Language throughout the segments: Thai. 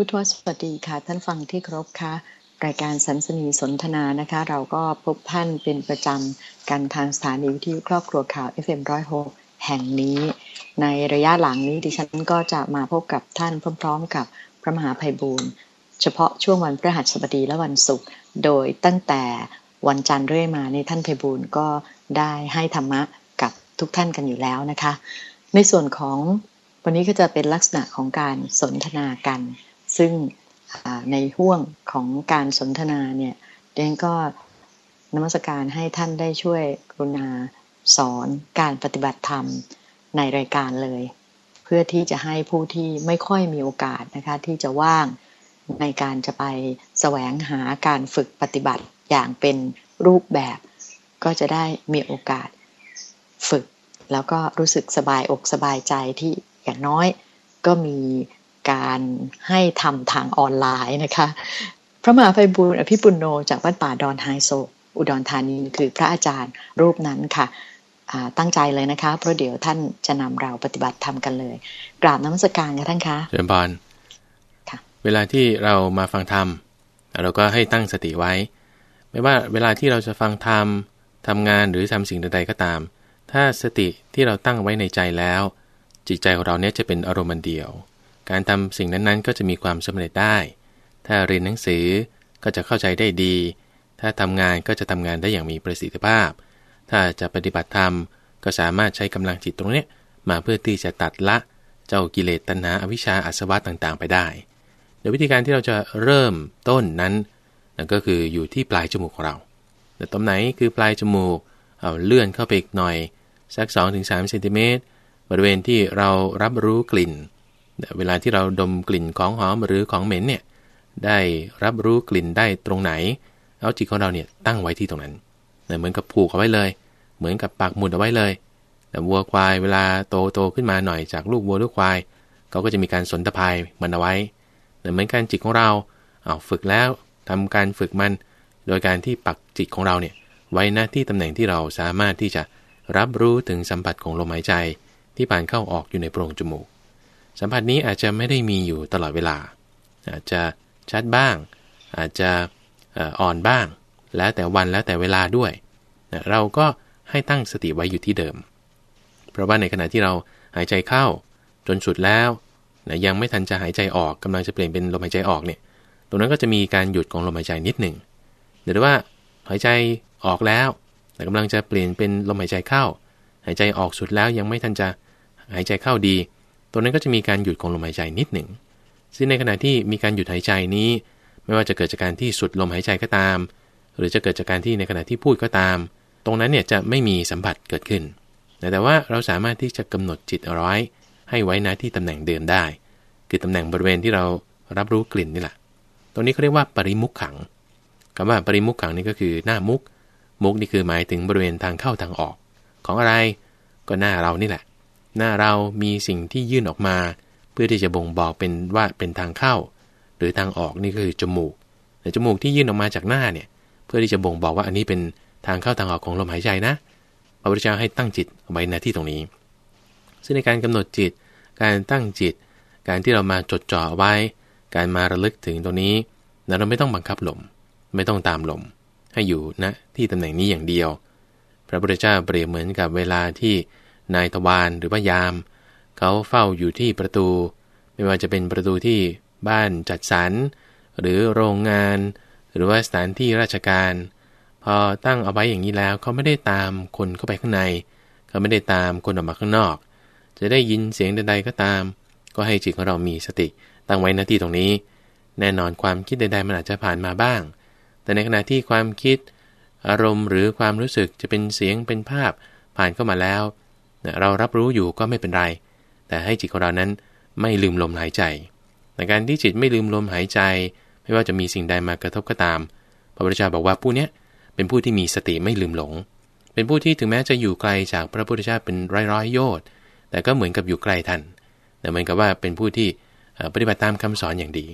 พุทธวสวัสดีค่ะ ท่านฟังที่ครบค่ะรายการสันสนีสนทนานะคะ เราก็พบท่านเป็นประจำกันทางสถานีวิทยุครอบครัวข่าว FM106 แห่งนี้ ในระยะหลังนี้ดิฉันก็จะมาพบกับท่านพร้อม ๆ กับพระมหาภัยบูรณ์เฉพาะช่วงวันพฤหัสบดีและวันศุกร์โดยตั้งแต่วันจันทร์เรื่อยมาในท่านภัยบูรณ์ก็ได้ให้ธรรมะกับทุกท่านกันอยู่แล้วนะคะ ในส่วนของวันนี้ก็จะเป็นลักษณะของการสนทนากัน ซึ่งในห่วงของการสนทนาเนี่ยเดนก็นมัสการให้ท่านได้ช่วยกรุณาสอนการปฏิบัติธรรมในรายการเลย เพื่อที่จะให้ผู้ที่ไม่ค่อยมีโอกาสนะคะที่จะว่างในการจะไปแสวงหาการฝึกปฏิบัติอย่างเป็นรูปแบบ ก็จะได้มีโอกาสฝึก แล้วก็รู้สึกสบายอกสบายใจที่อย่างน้อยก็มี การให้ทำทางออนไลน์นะคะ พระมหาไพบุญอภิปุโนจากวัดป่าดอนไฮโซ อุดรธานีคือพระอาจารย์รูปนั้นค่ะตั้งใจเลยนะคะ เพราะเดี๋ยวท่านจะนำเราปฏิบัติทำกันเลย กราบน้ำมศการค่ะท่านคะเชิญพรเวลาที่เรามาฟังธรรมเราก็ให้ตั้งสติไว้ ไม่ว่าเวลาที่เราจะฟังธรรมทำงานหรือทำสิ่งใดๆก็ตาม ถ้าสติที่เราตั้งไว้ในใจแล้ว จิตใจของเราเนี่ยจะเป็นอารมณ์เดียว การทำสิ่งนั้นๆ ก็จะมีความสำเร็จได้ ถ้าเรียนหนังสือก็จะเข้าใจได้ดี ถ้าทำงานก็จะทำงานได้อย่างมีประสิทธิภาพ ถ้าจะปฏิบัติธรรมก็สามารถใช้กำลังจิตตรงนี้มาเพื่อที่จะตัดละเจ้ากิเลสตัณหาอวิชชาอาสวะต่างๆ ไปได้ โดยวิธีการที่เราจะเริ่มต้นนั้นนั่นก็คืออยู่ที่ปลายจมูกของเรา แต่ตรงไหนคือปลายจมูก เอาเลื่อนเข้าไปอีกหน่อย สัก 2-3เซนติเมตรบริเวณที่เรารับรู้กลิ่น เวลาที่เราดมกลิ่นของหอมหรือของเหม็นเนี่ยได้รับรู้กลิ่นได้ตรงไหน เอาจิตของเราเนี่ยตั้งไว้ที่ตรงนั้นเหมือนกับผูกเอาไว้เลย เหมือนกับปากหมุดเอาไว้เลยแต่วัวควายเวลาโตโตขึ้นมาหน่อยจากลูกวัวลูกควายเขาก็จะมีการสนตะพายมันเอาไว้เหมือนการจิตของเราเอาฝึกแล้วทำการฝึกมัน โดยการที่ปักจิตของเราเนี่ยไว้หน้าที่ตำแหน่งที่เราสามารถที่จะรับรู้ถึงสัมผัสของลมหายใจที่ผ่านเข้าออกอยู่ในโพรงจมูก สัมผัสนี้อาจจะไม่ได้มีอยู่ตลอดเวลา อาจจะชัดบ้าง อาจจะอ่อนบ้าง แล้วแต่วันแล้วแต่เวลาด้วย เราก็ให้ตั้งสติไว้อยู่ที่เดิม เพราะว่าในขณะที่เราหายใจเข้าจนสุดแล้วนะยังไม่ทันจะหายใจออกกำลังจะเปลี่ยนเป็นลมหายใจออกเนี่ย ตรงนั้นก็จะมีการหยุดของลมหายใจนิดหนึ่งหรือว่าหายใจออกแล้ว แต่กำลังจะเปลี่ยนเป็นลมหายใจเข้า หายใจออกสุดแล้วยังไม่ทันจะหายใจเข้าดี ตรงนั้นก็จะมีการหยุดของลมหายใจนิดหนึ่ง ซึ่งในขณะที่มีการหยุดหายใจนี้ ไม่ว่าจะเกิดจากการที่สุดลมหายใจก็ตาม หรือจะเกิดจากการที่ในขณะที่พูดก็ตาม ตรงนั้นเนี่ยจะไม่มีสัมผัสเกิดขึ้น แต่ว่าเราสามารถที่จะกำหนดจิตเอาไว้ให้ไว้นะที่ตำแหน่งเดิมได้ คือตำแหน่งบริเวณที่เรารับรู้กลิ่นนี่แหละ ตรงนี้เขาเรียกว่าปริมุขขังคำว่าปริมุขขังนี่ก็คือหน้ามุก มุกนี่คือหมายถึงบริเวณทางเข้าทางออก ของอะไรก็หน้าเรานี่แหละ หน้าเรามีสิ่งที่ยื่นออกมา เพื่อที่จะบ่งบอกเป็นว่าเป็นทางเข้า หรือทางออกนี่ก็คือจมูกแต่จมูกที่ยื่นออกมาจากหน้าเนี่ย เพื่อที่จะบ่งบอกว่าอันนี้เป็นทางเข้าทางออกของลมหายใจนะพระพุทธเจ้าให้ตั้งจิตไว้ในที่ตรงนี้ ซึ่งในการกำหนดจิต การตั้งจิต การที่เรามาจดจ่อไว้ การมาระลึกถึงตรงนี้เราไม่ต้องบังคับลม ไม่ต้องตามลม ให้อยู่ณนะที่ตำแหน่งนี้อย่างเดียว พระพุทธเจ้าเปรียบเหมือนกับเวลาที่ นายทวารหรือว่ายาม เขาเฝ้าอยู่ที่ประตู ไม่ว่าจะเป็นประตูที่บ้านจัดสรร หรือโรงงาน หรือว่าสถานที่ราชการ พอตั้งเอาไว้อย่างนี้แล้วเขาไม่ได้ตามคนเข้าไปข้างใน เขาไม่ได้ตามคนออกมาข้างนอก จะได้ยินเสียงใดๆก็ตาม ก็ให้จิตของเรามีสติตั้งไว้หน้าที่ตรงนี้ แน่นอนความคิดใดๆมันอาจจะผ่านมาบ้าง แต่ในขณะที่ความคิด อารมณ์หรือความรู้สึกจะเป็นเสียงเป็นภาพผ่านเข้ามาแล้ว เรารับรู้อยู่ก็ไม่เป็นไร แต่ให้จิตของเรานั้นไม่ลืมลมหายใจในการที่จิตไม่ลืมลมหายใจ ไม่ว่าจะมีสิ่งใดมากระทบก็ตาม พระพุทธเจ้าบอกว่าผู้นี้เป็นผู้ที่มีสติไม่ลืมหลง เป็นผู้ที่ถึงแม้จะอยู่ไกลจากพระพุทธเจ้าเป็นร้อยๆโยชน์แต่ก็เหมือนกับอยู่ใกล้ท่านแต่เหมือนกับว่าเป็นผู้ที่ปฏิบัติตามคำสอนอย่างดี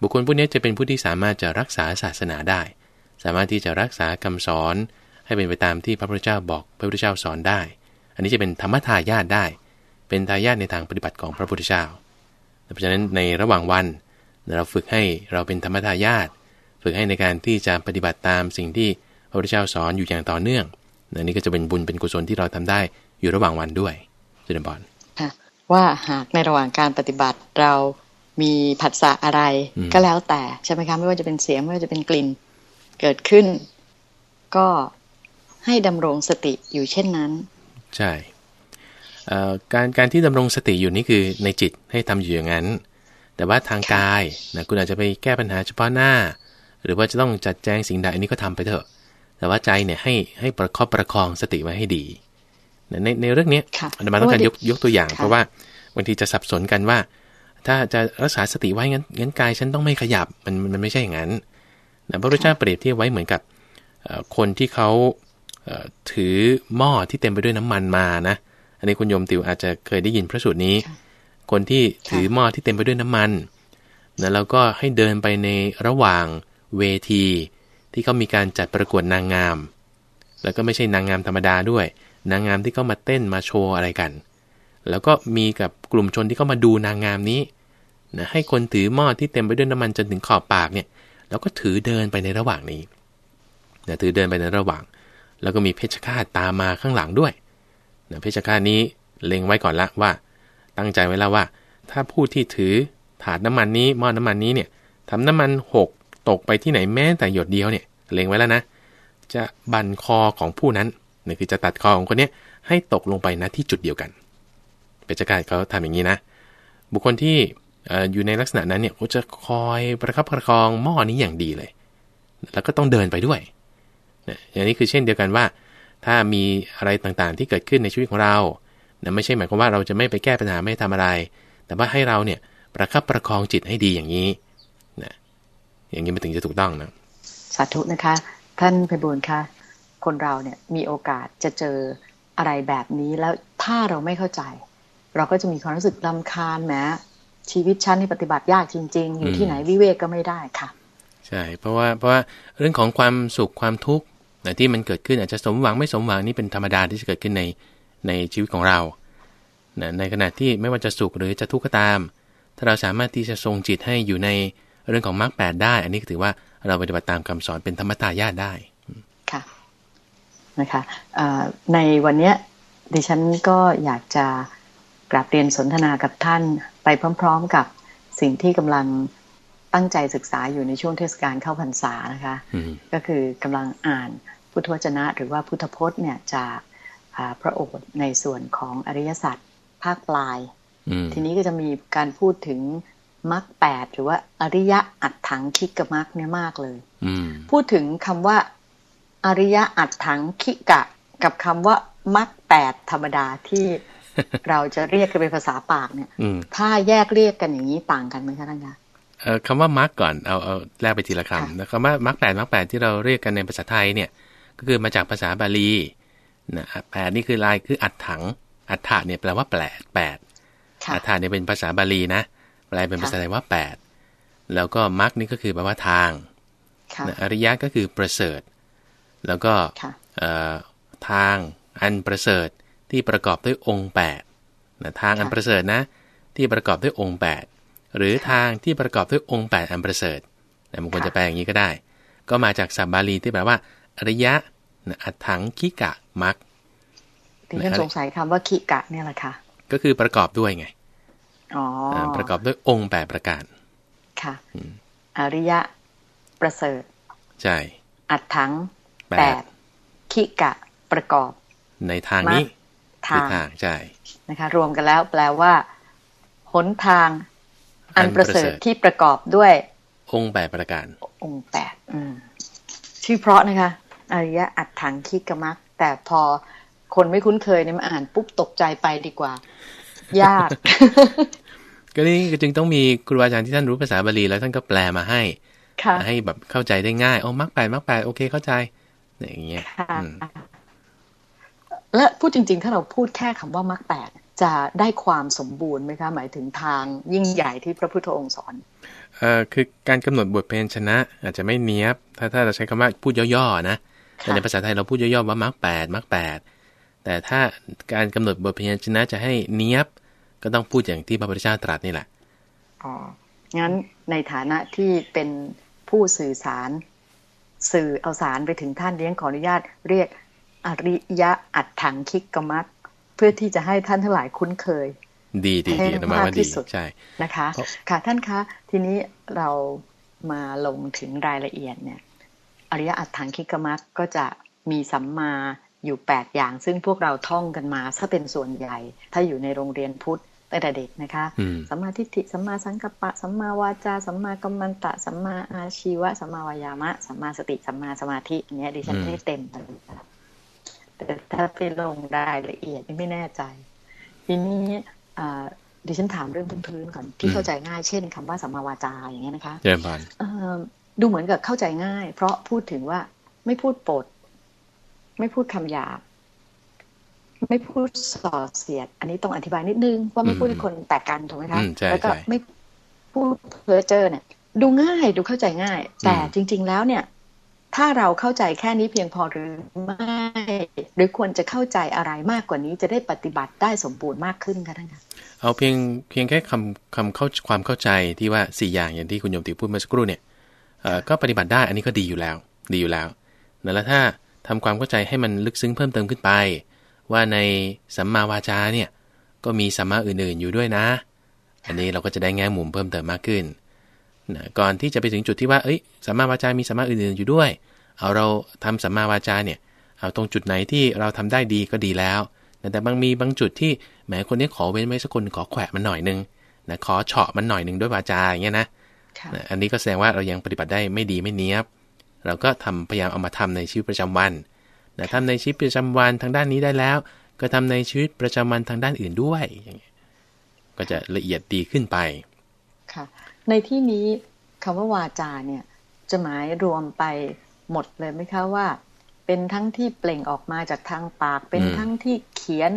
บุคคลผู้นี้จะเป็นผู้ที่สามารถจะรักษาศาสนาได้ สามารถที่จะรักษาคำสอนให้เป็นไปตามที่พระพุทธเจ้าบอก พระพุทธเจ้าสอนได้ นนี้จะเป็นธรรมทายาทได้ เป็นทายาทในทางปฏิบัติของพระพุทธเจ้าเพราะฉะนั้นในระหว่างวันเราฝึกให้เราเป็นธรรมทายาทฝึกให้ในการที่จะปฏิบัติตามสิ่งที่พระพุทธเจ้าสอนอยู่อย่างต่อเนื่องนนี่ก็จะเป็นบุญเป็นกุศลที่เราทำได้อยู่ระหว่างวันด้วยจุนบอลค่ะว่าหากในระหว่างการปฏิบัติเรามีผัสสะอะไรก็แล้วแต่ใช่ไหมคะไม่ว่าจะเป็นเสียงไม่ว่าจะเป็นกลิ่นเกิดขึ้น ก็ให้ดำรงสติอยู่เช่นนั้น ใช่การการที่ดำรงสติอยู่นี่คือในจิตให้ทำอยู่อย่างนั้น แต่ว่าทางกายนะคุณอาจจะไปแก้ปัญหาเฉพาะหน้า หรือว่าจะต้องจัดแจงสิ่งใดอันนี้ก็ทำไปเถอะ แต่ว่าใจเนี่ยให้ให้ประคอบประคองสติไว้ให้ดี ในในเรื่องนี้อาจารย์ต้องการยกยกตัวอย่าง เพราะว่าบางทีจะสับสนกันว่า ถ้าจะรักษาสติไว้งั้นงั้นกายฉันต้องไม่ขยับมันมันไม่ใช่อย่างนั้นนะพระพุทธเจ้าเปรียบเทียบไว้เหมือนกับคนที่เขา ถือหม้อที่เต็มไปด้วยน้ำมันมานะ อันนี้คุณโยมติวอาจจะเคยได้ยินพระสูตรนี้ คนที่ถือหม้อที่เต็มไปด้วยน้ำมันนะแล้วก็ให้เดินไปในระหว่างเวที ที่เขามีการจัดประกวดนางงาม แล้วก็ไม่ใช่นางงามธรรมดาด้วย นางงามที่เขามาเต้นมาโชว์อะไรกัน แล้วก็มีกับกลุ่มชนที่เขามาดูนางงามนี้นะให้คนถือหม้อที่เต็มไปด้วยน้ำมันจนถึงขอบปากเนี่ย แล้วก็ถือเดินไปในระหว่างนี้นะถือเดินไปในระหว่าง แล้วก็มีเพชฌฆาตตามมาข้างหลังด้วยนะเพชฌฆาตนี้เล็งไว้ก่อนละว่า ตั้งใจไว้แล้วว่า ถ้าผู้ที่ถือถาดน้ำมันนี้หม้อน้ำมันนี้เนี่ยทำน้ำมันหกตกไปที่ไหนแม้แต่หยดเดียวเนี่ยเล็งไว้แล้วนะ จะบั่นคอของผู้นั้นนี่คือจะตัดคอของคนนี้ให้ตกลงไปนะที่จุดเดียวกันเพชฌฆาตเขาทำอย่างนี้นะ บุคคลที่อยู่ในลักษณะนั้นเนี่ยเขาจะคอยประคับประคองหม้อนี้อย่างดีเลย แล้วก็ต้องเดินไปด้วย อย่างนี้คือเช่นเดียวกันว่า ถ้ามีอะไรต่างๆ ที่เกิดขึ้นในชีวิตของเรานะไม่ใช่หมายความว่าเราจะไม่ไปแก้ปัญหาไม่ทำอะไร แต่ว่าให้เราเนี่ยประคับประคองจิตให้ดีอย่างนี้นะอย่างนี้มันถึงจะถูกต้องนะสาธุนะคะ ท่านไปบุญคะคนเราเนี่ยมีโอกาสจะเจออะไรแบบนี้แล้วถ้าเราไม่เข้าใจ เราก็จะมีความรู้สึกลำคาญแม้ชีวิตชั้นที่ปฏิบัติยากจริง ๆ อยู่ที่ไหนวิเวกก็ไม่ได้ค่ะ ใช่ เพราะว่าเพราะว่าเรื่องของความสุขความทุกข์ นะที่มันเกิดขึ้นอาจจะสมหวังไม่สมหวังนี่เป็นธรรมดาที่จะเกิดขึ้นในในชีวิตของเรานะในขณะที่ไม่ว่าจะสุขหรือจะทุกข์ก็ตาม ถ้าเราสามารถที่จะทรงจิตให้อยู่ในเรื่องของมรรคแปดได้ อันนี้ถือว่าเราปฏิบัติตามคำสอนเป็นธรรมตายาตได้ค่ะนะคะในวันนี้ดิฉันก็อยากจะกราบเรียนสนทนากับท่านไปพร้อม ๆ กับสิ่งที่กำลัง ตั้งใจศึกษาอยู่ในช่วงเทศกาลเข้าพรรษานะคะก็คือกำลังอ่านพุทธวจนะหรือว่าพุทธพจน์เนี่ยจากพระโอษฐ์ในส่วนของอริยสัจภาคปลาย ทีนี้ก็จะมีการพูดถึงมรรคแปดหรือว่าอริยะอัดถังคิกมรรคเนี่ยมากเลยพูดถึงคำว่า อริยะอัดถังคิกะ กับคำว่ามรรคแปดธรรมดาที่เราจะเรียกกันเป็นภาษาปากเนี่ย ถ้าแยกเรียกกันอย่างนี้ต่างกันไหมคะท่านคะ คำว่ามาร์กก่อนเอาเอาแลกไปทีละคำนะคำว่ามาร์กแปดมาร์กแปดที่เราเรียกกันในภาษาไทยเนี่ยก็คือมาจากภาษาบาลีนะแปดนี่คือลายคืออัดถัง อัฏฐะเนี่ยแปลว่าแปดแปดอัฏฐะเนี่ยเป็นภาษาบาลีนะแปลเป็นภาษาไทยว่าแปดแล้วก็มาร์กนี่ก็คือแปลว่าทางอริยะก็คือประเสริฐ แล้วก็ทางอันประเสริฐที่ประกอบด้วยองค์8นะทางอันประเสริฐนะที่ประกอบด้วยองค์8 หรือทางที่ประกอบด้วยองค์ 8 อันประเสริฐนะบางคนจะแปลอย่างนี้ก็ได้ ก็มาจากสับบาลีที่แปลว่า อริยะอัตถังคิกะมักที่ฉันสงสัยคำว่าคิกะเนี่ยแหละค่ะ ก็คือประกอบด้วยไงอ๋อประกอบด้วยองค์แปดประการ ค่ะอริยะ ประเสริฐ ใช่ อัตถังแปดคิกะประกอบ ในทางนี้ทางใช่นะคะ รวมกันแล้วแปลว่าหนทาง อันประเสริฐที่ประกอบด้วย องค์แปดประการ องค์แปดชื่อเพราะนะคะ อริยะอัดถังคิกมัก แต่พอคนไม่คุ้นเคยเนี่ยมาอ่านปุ๊บตกใจไปดีกว่า ยาก ก็นี่จึงต้องมีครูอาจารย์ที่ท่านรู้ภาษาบาลีแล้วท่านก็แปลมาให้ให้แบบเข้าใจได้ง่ายโอ้มักแปดมักแปดโอเคเข้าใจอย่างเงี้ยและพูดจริง ๆ ถ้าเราพูดแค่คำว่ามรรคแปด จะได้ความสมบูรณ์ไหมคะ หมายถึงทางยิ่งใหญ่ที่พระพุทธองค์สอนเอ่อคือการกำหนดบทเพลงชนะ อาจจะไม่เนี้ยบ ถ้าถ้าเราใช้คำว่าพูดย่อๆนะแต่ในภาษาไทยเราพูดย่อๆว่ามรรคแปดมรรคแปดแต่ถ้าการกำหนดบทเพลงชนะจะให้เนี้ยบ ก็ต้องพูดอย่างที่พระพุทธเจ้าตรัสนี่แหละอ๋องั้นในฐานะที่เป็นผู้สื่อสารสื่อเอาสารไปถึงท่านเลี้ยงขออนุญาตเรียกอริยะอัดถังคิกกมักเพื่อที่จะให้ท่านทั้งหลายคุ้นเคย ดีดีดีนะมาว่าดีใช่นะคะ ค่ะท่านคะ ทีนี้เรามาลงถึงรายละเอียดเนี่ย อริยอัตถังคิกมักก็จะมีสัมมาอยู่แปดอย่าง ซึ่งพวกเราท่องกันมาถ้าเป็นส่วนใหญ่ ถ้าอยู่ในโรงเรียนพุทธตั้งแต่เด็กนะคะสัมมาทิฏฐิสัมมาสังกัปปะสัมมาวาจาสัมมากัมมันตะสัมมาอาชีวะสัมมาวายามะสัมมาสติสัมมาสมาธิเนี้ยดิฉันไม่เต็มเลย แต่ถ้าไปลงรายละเอียดไม่แน่ใจ ทีนี้ดิฉันถามเรื่องพื้นๆก่อนที่เข้าใจง่ายเช่นคำว่าสัมมาวาจาอย่างเงี้ยนะคะเยี่ยมพันดูเหมือนกับเข้าใจง่าย เพราะพูดถึงว่าไม่พูดปด ไม่พูดคำหยาบไม่พูดส่อเสียด อันนี้ต้องอธิบายนิดนึงว่าไม่พูดให้คนแตกกันถูกไหมคะแล้วก็ไม่พูดเพ้อเจอเนี่ย ดูง่ายดูเข้าใจง่าย แต่จริง ๆ แล้วเนี่ย ถ้าเราเข้าใจแค่นี้เพียงพอหรือไม่ หรือควรจะเข้าใจอะไรมากกว่านี้จะได้ปฏิบัติได้สมบูรณ์มากขึ้นคะท่านคะเอาเพียงเพียงแค่คำคำเข้าความเข้าใจที่ว่าสี่อย่างอย่างที่คุณโยมติพูดเมื่อสักครู่เนี่ยก็ปฏิบัติได้อันนี้ก็ดีอยู่แล้ว ดีอยู่แล้วแล้วถ้าทำความเข้าใจให้มันลึกซึ้งเพิ่มเติมขึ้นไป ว่าในสัมมาวาจาเนี่ยก็มีสัมมาอื่นๆอยู่ด้วยนะ อันนี้เราก็จะได้แง่มุมเพิ่มเติมมากขึ้น นะก่อนที่จะไปถึงจุดที่ว่าเอ้ยสัมมาวาจา มีสัมมาอื่นๆอยู่ด้วย เอาเราทำสัมมาวาจาเนี่ยเอาตรงจุดไหนที่เราทำได้ดีก็ดีแล้วแต่บางมีบางจุดที่แหมคนนี้ขอเว้นไว้สักคนขอแขวะมันหน่อยนึงนะขอเฉาะมันหน่อยนึงด้วยวาจาอย่างเงี้ยนะอันนี้ก็แสดงว่าเรายังปฏิบัติได้ไม่ดีไม่เนี้ยบ เราก็ทำพยายามเอามาทำในชีวิตประจำวันนะทำในชีวิตประจำวันทางด้านนี้ได้แล้ว ก็ทำในชีวิตประจำวันทางด้านอื่นด้วยอย่างเงี้ยก็จะละเอียดดีขึ้นไปค่ะ ในที่นี้คำว่าวาจาเนี่ยจะหมายรวมไปหมดเลยไหมคะว่า เป็นทั้งที่เปล่งออกมาจากทางปาก เป็นทั้งที่เขียน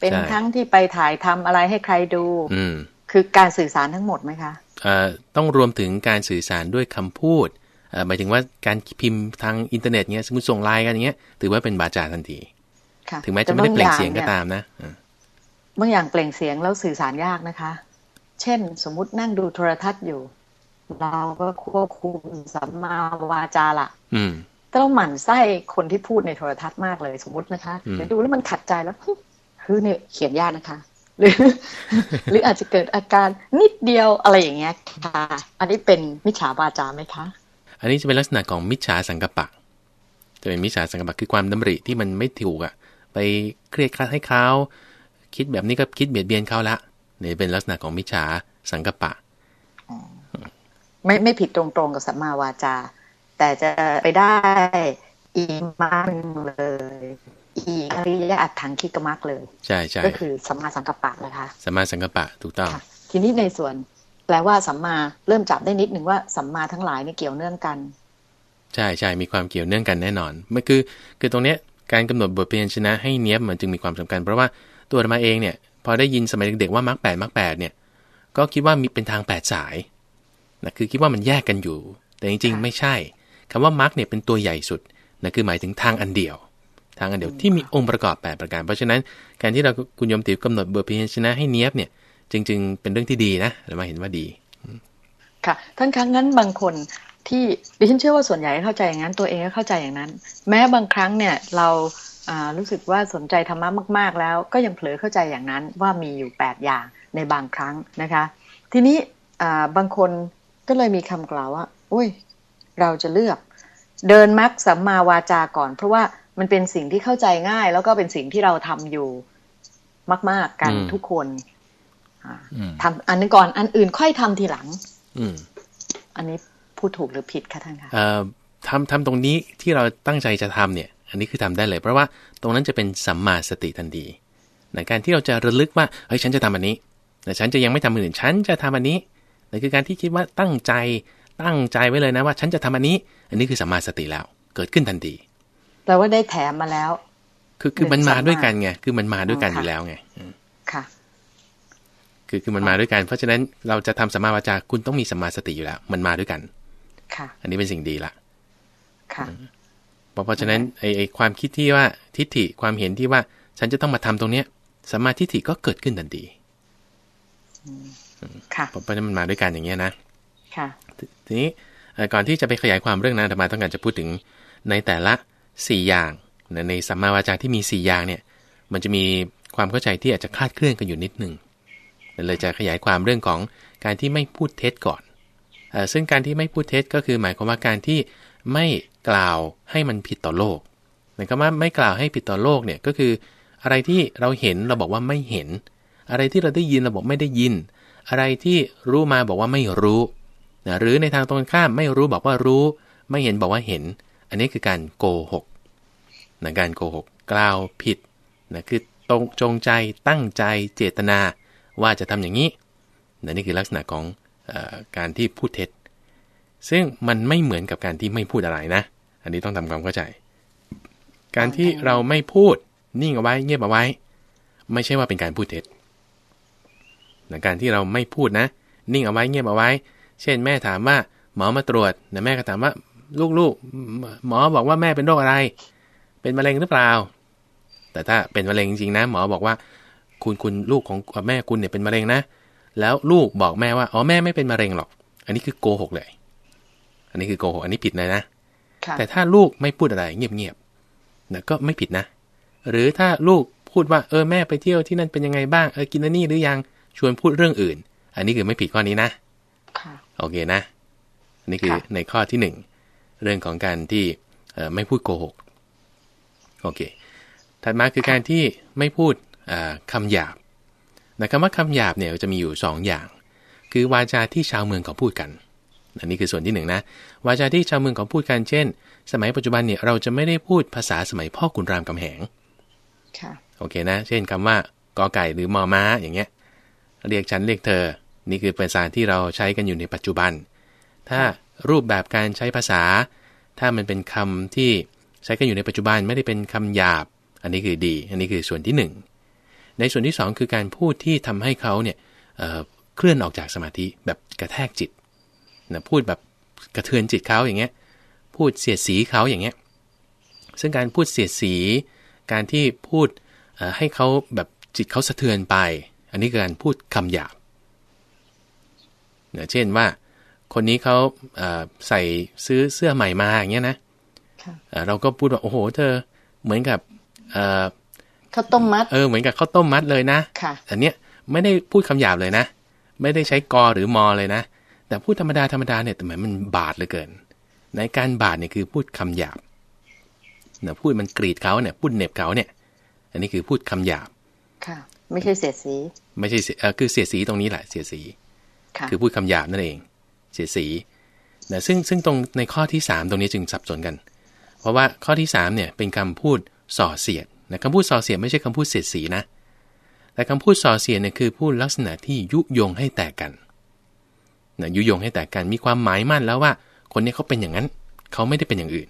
เป็นทั้งที่ไปถ่ายทำอะไรให้ใครดูอืคือการสื่อสารทั้งหมดไหมคะต้องรวมถึงการสื่อสารด้วยคำพูดหมายถึงว่าการพิมพ์ทางอินเทอร์เน็ตเงี้ยสมมติส่งไลน์กันอย่างเงี้ยถือว่าเป็นบาจาทันทีถึงแม้จะไม่ได้เปล่งเสียงก็ตามนะบางอย่างเปล่งเสียงแล้วสื่อสารยากนะคะ เช่น สมมุตินั่งดูโทรทัศน์อยู่ เราก็ควบคุมสัมมาวาจาละแต่เราหมั่นไส้คนที่พูดในโทรทัศน์มากเลยสมมตินะคะเดี๋ยวดูแล้วมันขัดใจแล้วคือเนี่ยเขียนยากนะคะ หรือ หรืออาจจะเกิดอาการนิดเดียวอะไรอย่างเงี้ยค่ะ อันนี้เป็นมิจฉาวาจาไหมคะ อันนี้จะเป็นลักษณะของมิจฉาสังกปะ จะเป็นมิจฉาสังกปะคือความดำริที่มันไม่ถูกอะ ไปเครียดครัดให้เขาคิดแบบนี้ก็คิดเบียดเบียนเขาละ นี่เป็นลักษณะของมิจฉาสังกปะไม่ไม่ผิดตรงๆกับสัมมาวาจา แต่จะไปได้อีมาหนึ่งเลย อีอริยอัตถังคิกมักเลย ใช่ใช่ก็คือสัมมาสังกปะนะคะสัมมาสังกปะถูกต้องทีนี้ในส่วนแปลว่าสัมมาเริ่มจับได้นิดหนึ่งว่าสัมมาทั้งหลายนี่เกี่ยวเนื่องกัน ใช่ใช่มีความเกี่ยวเนื่องกันแน่นอนมันคือ คือตรงเนี้ยการกำหนดบทเพียนชนะให้เนี้ยบมันจึงมีความสำคัญ เพราะว่าตัวมาเองเนี่ย พอได้ยินสมัยเด็กๆว่ามรรคแปดมรรคแปดเนี่ยก็คิดว่ามีเป็นทางแปดสายนะคือคิดว่ามันแยกกันอยู่ แต่จริงๆ ไม่ใช่คำว่ามรรคเนี่ยเป็นตัวใหญ่สุดนะคือหมายถึงทางอันเดียว ทางอันเดียวที่มีองค์ประกอบ 8 ประการ เพราะฉะนั้นการที่เราคุณยมติวกำหนดบทเพียนชนะให้เนี้ยบเนี่ยจริง ๆ เป็นเรื่องที่ดีนะเรามาเห็นว่าดีค่ะท่านครั้งนั้นบางคนที่ดิฉันเชื่อว่าส่วนใหญ่เข้าใจอย่างนั้นตัวเองก็เข้าใจอย่างนั้น แม้บางครั้งเนี่ยเรา รู้สึกว่าสนใจธรรมะมาก ๆ แล้ว ก็ยังเผลอเข้าใจอย่างนั้นว่ามีอยู่แปดอย่างในบางครั้งนะคะ ทีนี้บางคนก็เลยมีคำกล่าวว่าอุ้ยเราจะเลือก เดินมักสัมมาวาจาก่อน เพราะว่ามันเป็นสิ่งที่เข้าใจง่าย แล้วก็เป็นสิ่งที่เราทำอยู่มาก ๆ กันทุกคนทำอันนึงก่อนอันอื่นค่อยทำทีหลังอืมอันนี้พูดถูกหรือผิดคะท่านคะเอ่อทำทำตรงนี้ที่เราตั้งใจจะทำเนี่ย อันนี้คือทำได้เลย เพราะว่าตรงนั้นจะเป็นสัมมาสติทันทีในการที่เราจะระลึกว่าเฮ้ยฉันจะทำอันนี้แต่ฉันจะยังไม่ทำอื่นฉันจะทำอันนี้นั่นคือการที่คิดว่าตั้งใจตั้งใจไว้เลยนะว่า ฉันจะทำอันนี้ อันนี้คือสัมมาสติแล้วเกิดขึ้นทันทีแต่ว่าได้แถมมาแล้ว คือคือมันมาด้วยกันไงคือมันมาด้วยกันอยู่แล้วไงค่ะคือคือมันมาด้วยกัน เพราะฉะนั้นเราจะทำสัมมาวาจาคุณต้องมีสัมมาสติอยู่แล้ว มันมาด้วยกัน ค่ะ อันนี้เป็นสิ่งดีละค่ะ เพราะฉะนั้นไอ้ไอความคิดที่ว่าทิฏฐิความเห็นที่ว่า ฉันจะต้องมาทำตรงเนี้ยสัมมาทิฏฐิก็เกิดขึ้นทันทีค่ะเพราะฉะนั้นมันมาด้วยกันอย่างเงี้ยนะค่ะทีนี้ก่อนที่จะไปขยายความเรื่องนั้นธรรมาต้องการจะพูดถึงในแต่ละ 4 อย่างในสัมมาวาจาที่มี 4 อย่างเนี่ย มันจะมีความเข้าใจที่อาจจะคลาดเคลื่อนกันอยู่นิดหนึ่งเลยจะขยายความเรื่องของการที่ไม่พูดเท็จก่อนซึ่งการที่ไม่พูดเท็จก็คือหมายความว่าการที่ไม่ กล่าวให้มันผิดต่อโลกหมายความว่าไม่กล่าวให้ผิดต่อโลกเนี่ยก็คือ อะไรที่เราเห็นเราบอกว่าไม่เห็น อะไรที่เราได้ยินเราบอกไม่ได้ยิน อะไรที่รู้มาบอกว่าไม่รู้นะหรือในทางตรงข้ามไม่รู้บอกว่ารู้ ไม่เห็นบอกว่าเห็น อันนี้คือการโกหกนะการโกหกกล่าวผิดนะคือตรงจงใจตั้งใจเจตนาว่าจะทำอย่างนี้นะนี่คือลักษณะของอการที่พูดเท็จ ซึ่งมันไม่เหมือนกับการที่ไม่พูดอะไรนะ อันนี้ต้องทำความเข้าใจ การที่เราไม่พูดนิ่งเอาไว้เงียบเอาไว้ ไม่ใช่ว่าเป็นการพูดเท็จนะการที่เราไม่พูดนะ นิ่งเอาไว้เงียบเอาไว้ เช่น แม่ถามว่า หมอมาตรวจนะแม่ก็ถามว่า ลูกๆ หมอบอกว่าแม่เป็นโรคอะไร เป็นมะเร็งหรือเปล่า แต่ถ้าเป็นมะเร็งจริงๆนะ หมอบอกว่า คุณคุณลูกของแม่คุณเนี่ยเป็นมะเร็งนะ แล้วลูกบอกแม่ว่าอ๋อแม่ไม่เป็นมะเร็งหรอก อันนี้คือโกหกเลย อันนี้คือโกหกอันนี้ผิดเลยนะแต่ถ้าลูกไม่พูดอะไรเงียบๆนะก็ไม่ผิดนะ หรือถ้าลูกพูดว่าเออแม่ไปเที่ยวที่นั่นเป็นยังไงบ้างเออกินอันนี้หรือยังชวนพูดเรื่องอื่น อันนี้คือไม่ผิดข้อนี้นะโอเคนะนี่คือในข้อที่หนึ่งเรื่องของการที่ไม่พูดโกหกโอเคถัดมาคือการที่ไม่พูดคำหยาบนะคำว่าคำหยาบเนี่ยจะมีอยู่2อย่าง คือวาจาที่ชาวเมืองเขาพูดกัน อันนี้คือส่วนที่1นนะวาจาที่ชาวเมืองเขาพูดกันเช่น สมัยปัจจุบันเนี่ยเราจะไม่ได้พูดภาษาสมัยพ่อคุณรามคำแหงโอเคนะ เช่นคำว่ากอไก่หรือมอม้าอย่างเงี้ย เรียกฉันเรียกเธอ นี่คือภาษาที่เราใช้กันอยู่ในปัจจุบัน ถ้ารูปแบบการใช้ภาษา ถ้ามันเป็นคำที่ใช้กันอยู่ในปัจจุบันไม่ได้เป็นคำหยาบ อันนี้คือดี อันนี้คือส่วนที่ 1 ในส่วนที่ 2 คือการพูดที่ทำให้เขาเนี่ยเเคลื่อนออกจากสมาธิแบบกระแทกจิต นะพูดแบบกระเทือนจิตเขาอย่างเงี้ย พูดเสียดสีเขาอย่างเงี้ย ซึ่งการพูดเสียดสี การที่พูดให้เขาแบบจิตเขาสะเทือนไป อันนี้คือการพูดคำหยาบนะเช่นว่า คนนี้เขาใส่ซื้อเสื้อใหม่มาอย่างเงี้ยนะเราก็พูดว่าโอ้โห เธอเหมือนกับข้าวต้มมัด เออเหมือนกับข้าวต้มมัดเลยนะค่ะอันเนี้ยไม่ได้พูดคำหยาบเลยนะ ไม่ได้ใช้กอหรือมอเลยนะ แต่พูดธรรมดาธรรมดาเนี่ยแต่หมมันบาดเลยเกิน ในการบาดเนี่ยคือพูดคำหยาบเนี่ยพูดมันกรีดเขาเนี่ยพูดเน็บเขาเนี่ย อันนี้คือพูดคำหยาบ ค่ะ ไม่ใช่เสียสี ไม่ใช่เออคือเสียสีตรงนี้แหละเสียสีคือพูดคำหยาบนั่นเอง เสียสีนะซึ่งซึ่งตรงในข้อที่ 3 ตรงนี้จึงสับสนกัน เพราะว่าข้อที่3เนี่ยเป็นคำพูดส่อเสียดนะคำพูดส่อเสียดไม่ใช่คำพูดเสียดสีนะ แต่คำพูดส่อเสียดเนี่ยคือพูดลักษณะที่ยุยงให้แตกกัน นะยุยงให้แตกกันมีความหมายมั่นแล้วว่า คนนี้เขาเป็นอย่างนั้น เขาไม่ได้เป็นอย่างอื่น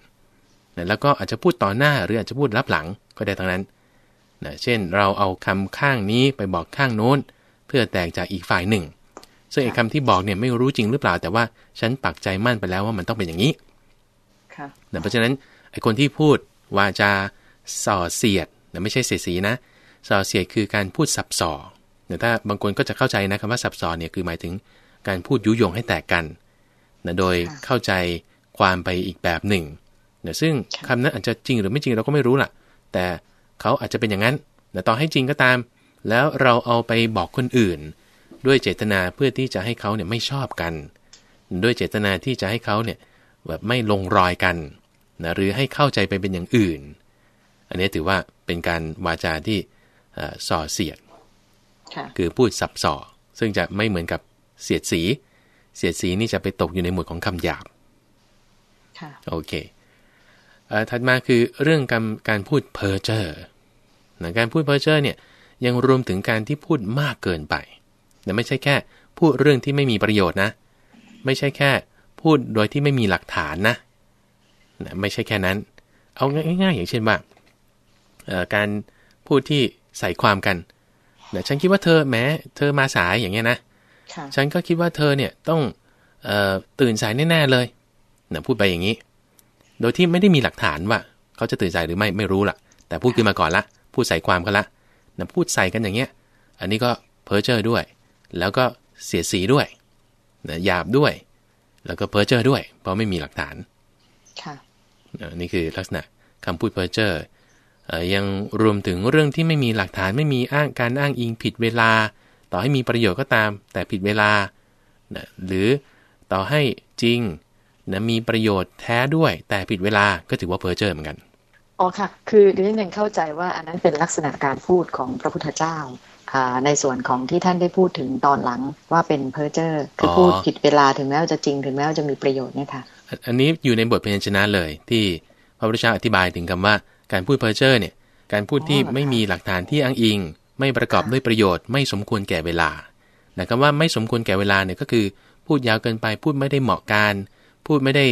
นะแล้วก็อาจจะพูดต่อหน้าหรืออาจจะพูดรับหลังก็ได้ทั้งนั้นนะเช่นเราเอาคำข้างนี้ไปบอกข้างโน้น เพื่อแตกจากอีกฝ่ายหนึ่ง ซึ่งไอ้คำที่บอกเนี่ยไม่รู้จริงหรือเปล่า แต่ว่าฉันปักใจมั่นไปแล้วว่ามันต้องเป็นอย่างนี้ค่ะเพราะฉะนั้นไอ้คนที่พูดวาจาส่อเสียดนะไม่ใช่เสียสีนะส่อเสียดคือการพูดสับสอแต่ถ้าบางคนก็จะเข้าใจนะคำว่าสับสอเนี่ยคือหมายถึง การพูดยุยงให้แตกกันนะโดยเข้าใจความไปอีกแบบหนึ่งนะซึ่งคำนั้นอาจจะจริงหรือไม่จริงเราก็ไม่รู้ล่ะ แต่เขาอาจจะเป็นอย่างนั้นแต่ต่อให้จริงก็ตาม แล้วเราเอาไปบอกคนอื่น ด้วยเจตนาเพื่อที่จะให้เขาเนี่ยไม่ชอบกัน ด้วยเจตนาที่จะให้เขาเนี่ยแบบไม่ลงรอยกันนะหรือให้เข้าใจไปเป็นอย่างอื่น อันนี้ถือว่าเป็นการวาจาที่ส่อเสียด คือพูดสับส่อ ซึ่งจะไม่เหมือนกับ เสียดสี เสียดสีนี่จะไปตกอยู่ในหมวดของคำหยาบโอเคถัดมาคือเรื่องการการพูดเพ้อเจ้อการพูดเพ้อเจ้อเนี่ยยังรวมถึงการที่พูดมากเกินไปแต่ไม่ใช่แค่ พูดเรื่องที่ไม่มีประโยชน์นะ ไม่ใช่แค่ พูดโดยที่ไม่มีหลักฐานนะนะไม่ใช่แค่นั้น เอาง่ายๆ อย่างเช่นว่าการพูดที่ใส่ความกันนะฉันคิดว่าเธอแม้ เธอมาสายอย่างเงี้ยนะ ฉันก็คิดว่าเธอเนี่ยต้องออตื่นสายแน่ๆเลยนะพูดไปอย่างนี้ โดยที่ไม่ได้มีหลักฐานว่า เขาจะตื่นสายหรือไม่ไม่รู้ล่ะ แต่พูดขึ้นมาก่อนละพูดใส่ความกันละนะพูดใส่กันอย่างเงี้ย อันนี้ก็เพ้อเจ้อด้วย แล้วก็เสียสีด้วยนะหยาบด้วย แล้วก็เพ้อเจ้อด้วย เพราะไม่มีหลักฐาน ค่ะนี่คือลักษณะคำพูดเพ้อเจ้อยังรวมถึงเรื่องที่ไม่มีหลักฐานไม่มีอ้างการอ้างอิงผิดเวลา ต่อให้มีประโยชน์ก็ตาม แต่ผิดเวลาหรือต่อให้จริงนะมีประโยชน์แท้ด้วย แต่ผิดเวลาก็ถือว่าเพ้อเจ้อเหมือนกันอ๋อค่ะ คือดิฉันยังเข้าใจว่าอันนั้นเป็นลักษณะการพูดของพระพุทธเจ้าในส่วนของที่ท่านได้พูดถึงตอนหลังว่าเป็นเพ้อเจ้อคือพูดผิดเวลาถึงแม้ว่าจะจริงถึงแม้ว่าจะมีประโยชน์นะคะอันนี้อยู่ในบทพยัญชนะเลย ที่พระพุทธเจ้าอธิบายถึงคำว่าการพูดเพ้อเจ้อเนี่ยการพูดที่ไม่มีหลักฐานที่อ้างอิง ไม่ประกอบด้วยประโยชน์ไม่สมควรแก่เวลาแต่คำว่าไม่สมควรแก่เวลาเนี่ยก็คือพูดยาวเกินไปพูดไม่ได้เหมาะการ พูดไม่ได้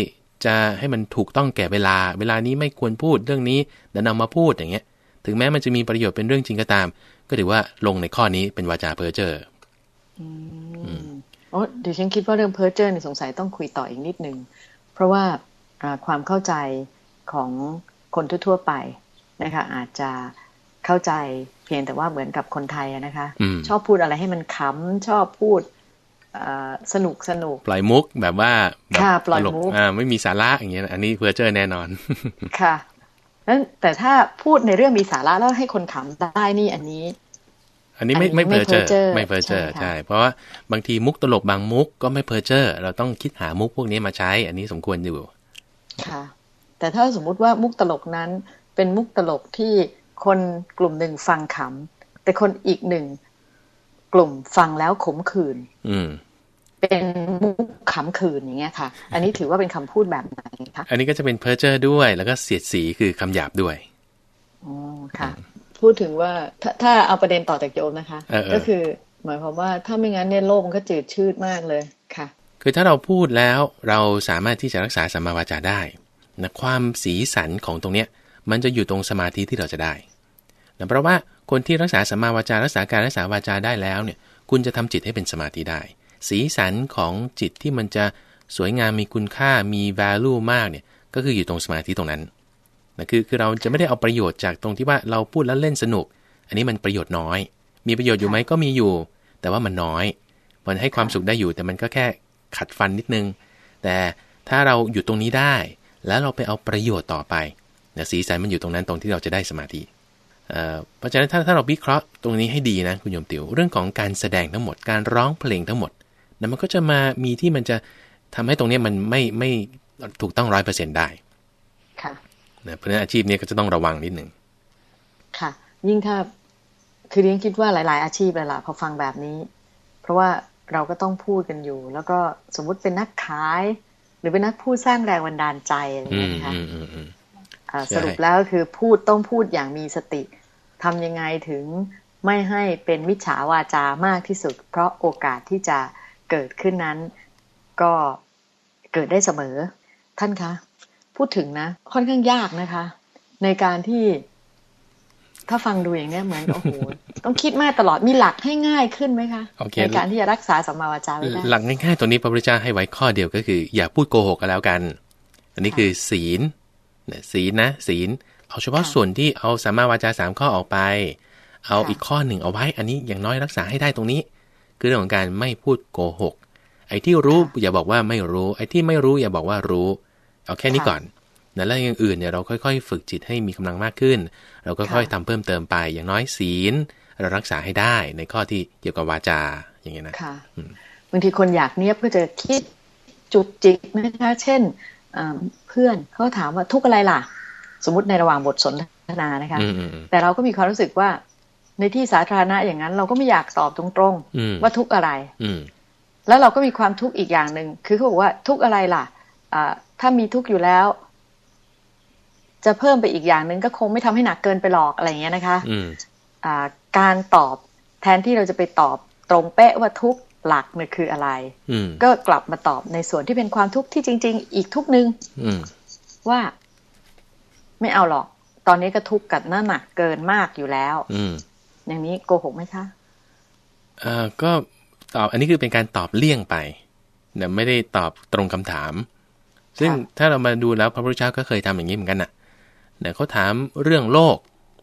จะให้มันถูกต้องแก่เวลา เวลานี้ไม่ควรพูดเรื่องนี้แต่นำมาพูดอย่างเงี้ย ถึงแม้มันจะมีประโยชน์เป็นเรื่องจริงก็ตาม ก็ถือว่าลงในข้อนี้เป็นวาจาเพ้อเจ้ออืมอ๋อเดี๋ยวฉันคิดว่าเรื่องเพ้อเจ้อเนี่ยสงสัยต้องคุยต่ออีกนิดนึง เพราะว่าความเข้าใจของคนทั่ว ๆ ไปนะคะอาจจะเข้าใจเพียงแต่ว่าเหมือนกับคนไทยนะคะชอบพูดอะไรให้มันขำชอบพูดสนุกสนุกปล่อยมุกแบบว่าค่ะปล่อยมุกอ่าไม่มีสาระอย่างเงี้ยอันนี้เพื่อเจอแน่นอน ค่ะนั้นแต่ถ้าพูดในเรื่องมีสาระแล้วให้คนขำได้นี่อันนี้ อันนี้ไม่ไม่เพอเจอไม่เพอเจอใช่เพราะว่าบางทีมุกตลกบางมุกก็ไม่เพอเจอเราต้องคิดหามุกพวกนี้มาใช้ อันนี้สมควรอยู่ค่ะ แต่ถ้าสมมุติว่ามุกตลกนั้นเป็นมุกตลกที่ คนกลุ่มหนึ่งฟังขำแต่คนอีกหนึ่งกลุ่มฟังแล้วขมขื่นอืมเป็นมุกขำขื่นอย่างเงี้ยค่ะ อันนี้ถือว่าเป็นคำพูดแบบไหนคะอันนี้ก็จะเป็นเพอร์เจอร์ด้วย แล้วก็เสียดสีคือคำหยาบด้วยอ๋อค่ะ พูดถึงว่าถ้าถ้าเอาประเด็นต่อจากโยมนะคะ ก็คือ หมายความว่าถ้าไม่งั้นเนี่ยโลกมันก็จืดชืดมากเลยค่ะ คือถ้าเราพูดแล้วเราสามารถที่จะรักษาสัมมาวาจาได้นะความสีสันของตรงเนี้ย มันจะอยู่ตรงสมาธิที่เราจะได้ นะเพราะว่าคนที่รักษาสัมมาวาจา รักษาการรักษาวาจาได้แล้วเนี่ย คุณจะทำจิตให้เป็นสมาธิได้ สีสันของจิตที่มันจะสวยงามมีคุณค่ามี value มากเนี่ย ก็คืออยู่ตรงสมาธิตรงนั้นนะคือคือเราจะไม่ได้เอาประโยชน์จากตรงที่ว่าเราพูดแล้วเล่นสนุก อันนี้มันประโยชน์น้อย มีประโยชน์อยู่ไหมก็มีอยู่ แต่ว่ามันน้อย มันให้ความสุขได้อยู่ แต่มันก็แค่ขัดฟันนิดนึง แต่ถ้าเราอยู่ตรงนี้ได้ แล้วเราไปเอาประโยชน์ต่อไปนะสีสันมันอยู่ตรงนั้นตรงที่เราจะได้สมาธิ เพราะฉะนั้นถ้าถ้าเราวิเคราะห์ตรงนี้ให้ดีนะคุณโยมติวเรื่องของการแสดงทั้งหมดการร้องเพลงทั้งหมดนะมันก็จะมามีที่มันจะทำให้ตรงนี้มันไม่ไม่ถูกต้องร้อยเปอร์เซ็นได้ ค่ะนะเพราะฉะนั้นอาชีพนี้ก็จะต้องระวังนิดหนึ่งค่ะ ยิ่งถ้าคือเรียนคิดว่าหลาย ๆ อาชีพเลยล่ะพอฟังแบบนี้ เพราะว่าเราก็ต้องพูดกันอยู่ แล้วก็สมมุติเป็นนักขาย หรือเป็นนักพูดสร้างแรงบันดาลใจอะไรอย่างเงี้ยค่ะสรุปแล้วคือพูดต้องพูดอย่างมีสติ ทำยังไงถึงไม่ให้เป็นมิจฉาวาจามากที่สุด เพราะโอกาสที่จะเกิดขึ้นนั้น ก็เกิดได้เสมอ ท่านคะพูดถึงนะ ค่อนข้างยากนะคะ ในการที่ ถ้าฟังดูอย่างนี้เหมือนโอ้โหต้องคิดมากตลอดมีหลักให้ง่ายขึ้นไหมคะ okay. ในการที่จะรักษาสัมมาวาจาไว้ได้หลักง่ายๆตัวนี้พระพุทธเจ้าให้ไว้ข้อเดียวก็คือ อย่าพูดโกหกกันแล้วกัน อันนี้คือศีลศีลนะ ศีล เอาเฉพาะส่วนที่เอาสามาวาจาสามข้อออกไป เอาอีกข้อหนึ่งเอาไว้อันนี้อย่างน้อยรักษาให้ได้ตรงนี้ คือเรื่องของการไม่พูดโกหก ไอ้ที่รู้อย่าบอกว่าไม่รู้ ไอ้ที่ไม่รู้อย่าบอกว่ารู้ เอาแค่นี้ก่อนนะแล้วอย่างอื่นเนี่ยเราค่อยๆ ฝึกจิตให้มีกำลังมากขึ้น เราก็ค่อยทำเพิ่มเติมไป อย่างน้อยศีล เรารักษาให้ได้ในข้อที่เกี่ยวกับวาจาอย่างเงี้ยนะค่ะบางทีคนอยากเนี้ยเพื่อจะคิดจุกจิกนะคะเช่นเพื่อนเขาถามว่าทุกอะไรล่ะ สมมติในระหว่างบทสนทนานะคะ แต่เราก็มีความรู้สึกว่า ในที่สาธารณะอย่างนั้น เราก็ไม่อยากตอบตรงๆว่าทุกอะไรแล้วเราก็มีความทุกข์อีกอย่างหนึ่งคือเขาบอกว่าทุกอะไรล่ะถ้ามีทุกข์อยู่แล้ว จะเพิ่มไปอีกอย่างหนึ่งก็คงไม่ทำให้หนักเกินไปหรอกอะไรอย่างเงี้ยนะคะการตอบแทนที่เราจะไปตอบตรงเป๊ะว่าทุกหลักเนี่ยคืออะไรก็กลับมาตอบในส่วนที่เป็นความทุกข์ที่จริง ๆ อีกทุกหนึ่งว่า ไม่เอาหรอก ตอนนี้ก็ทุกข์กับหน้าหนักเกินมากอยู่แล้ว อืม อย่างนี้โกหกไหมคะเอ่อก็ตอบ อันนี้คือเป็นการตอบเลี่ยงไปเนี่ยไม่ได้ตอบตรงคำถาม ซึ่งถ้าเรามาดูแล้วพระพุทธเจ้าก็เคยทำอย่างนี้เหมือนกันน่ะเนี่ยเขาถามเรื่องโลก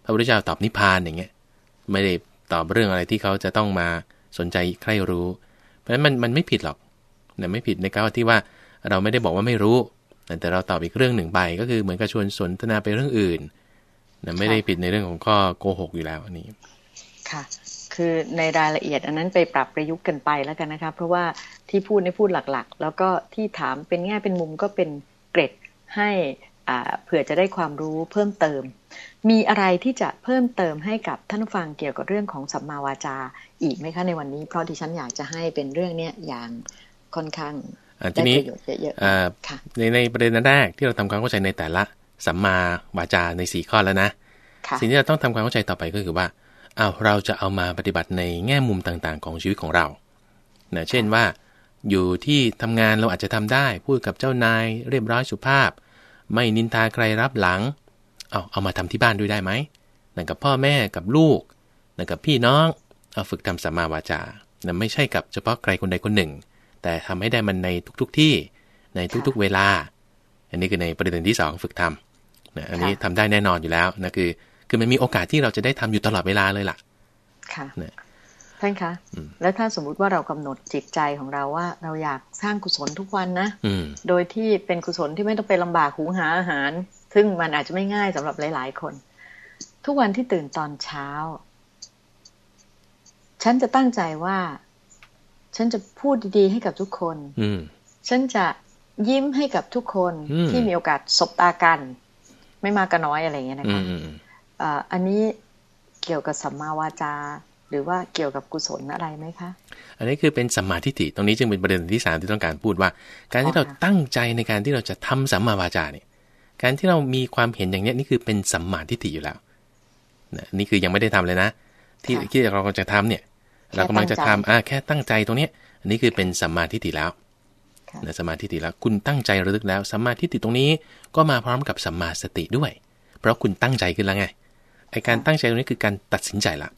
พระพุทธเจ้าตอบนิพพานอย่างเงี้ย ไม่ได้ตอบเรื่องอะไรที่เขาจะต้องมาสนใจใครรู้ เพราะฉะนั้นมันมันไม่ผิดหรอกเนี่ยไม่ผิดในการที่ว่าเราไม่ได้บอกว่าไม่รู้ แต่เราตอบอีกเรื่องหนึ่งไปก็คือเหมือนกับชวนสนทนาไปเรื่องอื่นนะไม่ได้ผิดในเรื่องของข้อโกหกอยู่แล้วอันนี้ ค่ะ คือในรายละเอียด อันนั้นไปปรับประยุกต์กันไปแล้วกันนะคะเพราะว่าที่พูดในพูดหลักๆ แล้วก็ที่ถามเป็นแง่เป็นมุมก็เป็นเกร็ดให้เผื่อจะได้ความรู้เพิ่มเติม มีอะไรที่จะเพิ่มเติมให้กับท่านฟังเกี่ยวกับเรื่องของสัมมาวาจาอีกไหมคะในวันนี้ เพราะที่ฉันอยากจะให้เป็นเรื่องเนี้ยอย่างค่อนข้าง ได้ประโยชน์เยอะๆในในประเด็นแรกที่เราทำความเข้าใจในแต่ละสัมมาวาจาในสี่ข้อแล้วนะสิ่งที่เราต้องทำความเข้าใจต่อไปก็คือว่าอ้าวเราจะเอามาปฏิบัติในแง่มุมต่างๆ ของชีวิตของเรานะเช่นว่า อยู่ที่ทำงานเราอาจจะทำได้ พูดกับเจ้านายเรียบร้อยสุภาพ ไม่นินทาใครรับหลัง เอาเอามาทำที่บ้านด้วยได้ไหมนั่นกับพ่อแม่กับลูกนั่นกับพี่น้อง เอาฝึกทำสัมมาวาจานั่นไม่ใช่กับเฉพาะใครคนใดคนหนึ่ง แต่ทำให้ได้มันในทุกๆทที่ในทุกๆเวลา อันนี้คือในประเด็นที่ 2 ฝึกทำนะอันนี้ทำได้แน่นอนอยู่แล้วนะคือคือมันมีโอกาสที่เราจะได้ทำอยู่ตลอดเวลาเลยล่ะ ค่ะท่านคะ แล้วถ้าสมมุติว่าเรากำหนดจิตใจของเราว่า เราอยากสร้างกุศลทุกวันนะ โดยที่เป็นกุศลที่ไม่ต้องไปลำบากหุงหาอาหาร ซึ่งมันอาจจะไม่ง่ายสำหรับหลาย ๆ คน ทุกวันที่ตื่นตอนเช้า ฉันจะตั้งใจว่า ฉันจะพูดดีๆให้กับทุกคนฉันจะยิ้มให้กับทุกคนที่มีโอกาสสบตากัน ไม่มากก็น้อยอะไรอย่างเงี้ยนะคะอันนี้เกี่ยวกับสัมมาวาจา หรือว่าเกี่ยวกับกุศลอะไรไหมคะ อันนี้คือเป็นสัมมาทิฏฐิตรงนี้จึงเป็นประเด็นที่สามที่ต้องการพูดว่า การที่เราตั้งใจในการที่เราจะทำสัมมาวาจาเนี่ย การที่เรามีความเห็นอย่างนี้นี่คือเป็นสัมมาทิฏฐิอยู่แล้วนี่คือยังไม่ได้ทำเลยนะ ที่ที่เรากำลังจะทำเนี่ย เรากำลังจะทำอ่าแค่ตั้งใจตรงเนี้ยอันนี้คือเป็นสัมมาทิฏฐิแล้วนะสัมมาทิฏฐิแล้วคุณตั้งใจระลึกแล้วสัมมาทิฏฐิตรงนี้ก็มาพร้อมกับสัมมาสติด้วย เพราะคุณตั้งใจขึ้นแล้วไงไอการตั้งใจตรงนี้คือการตัดสินใจละ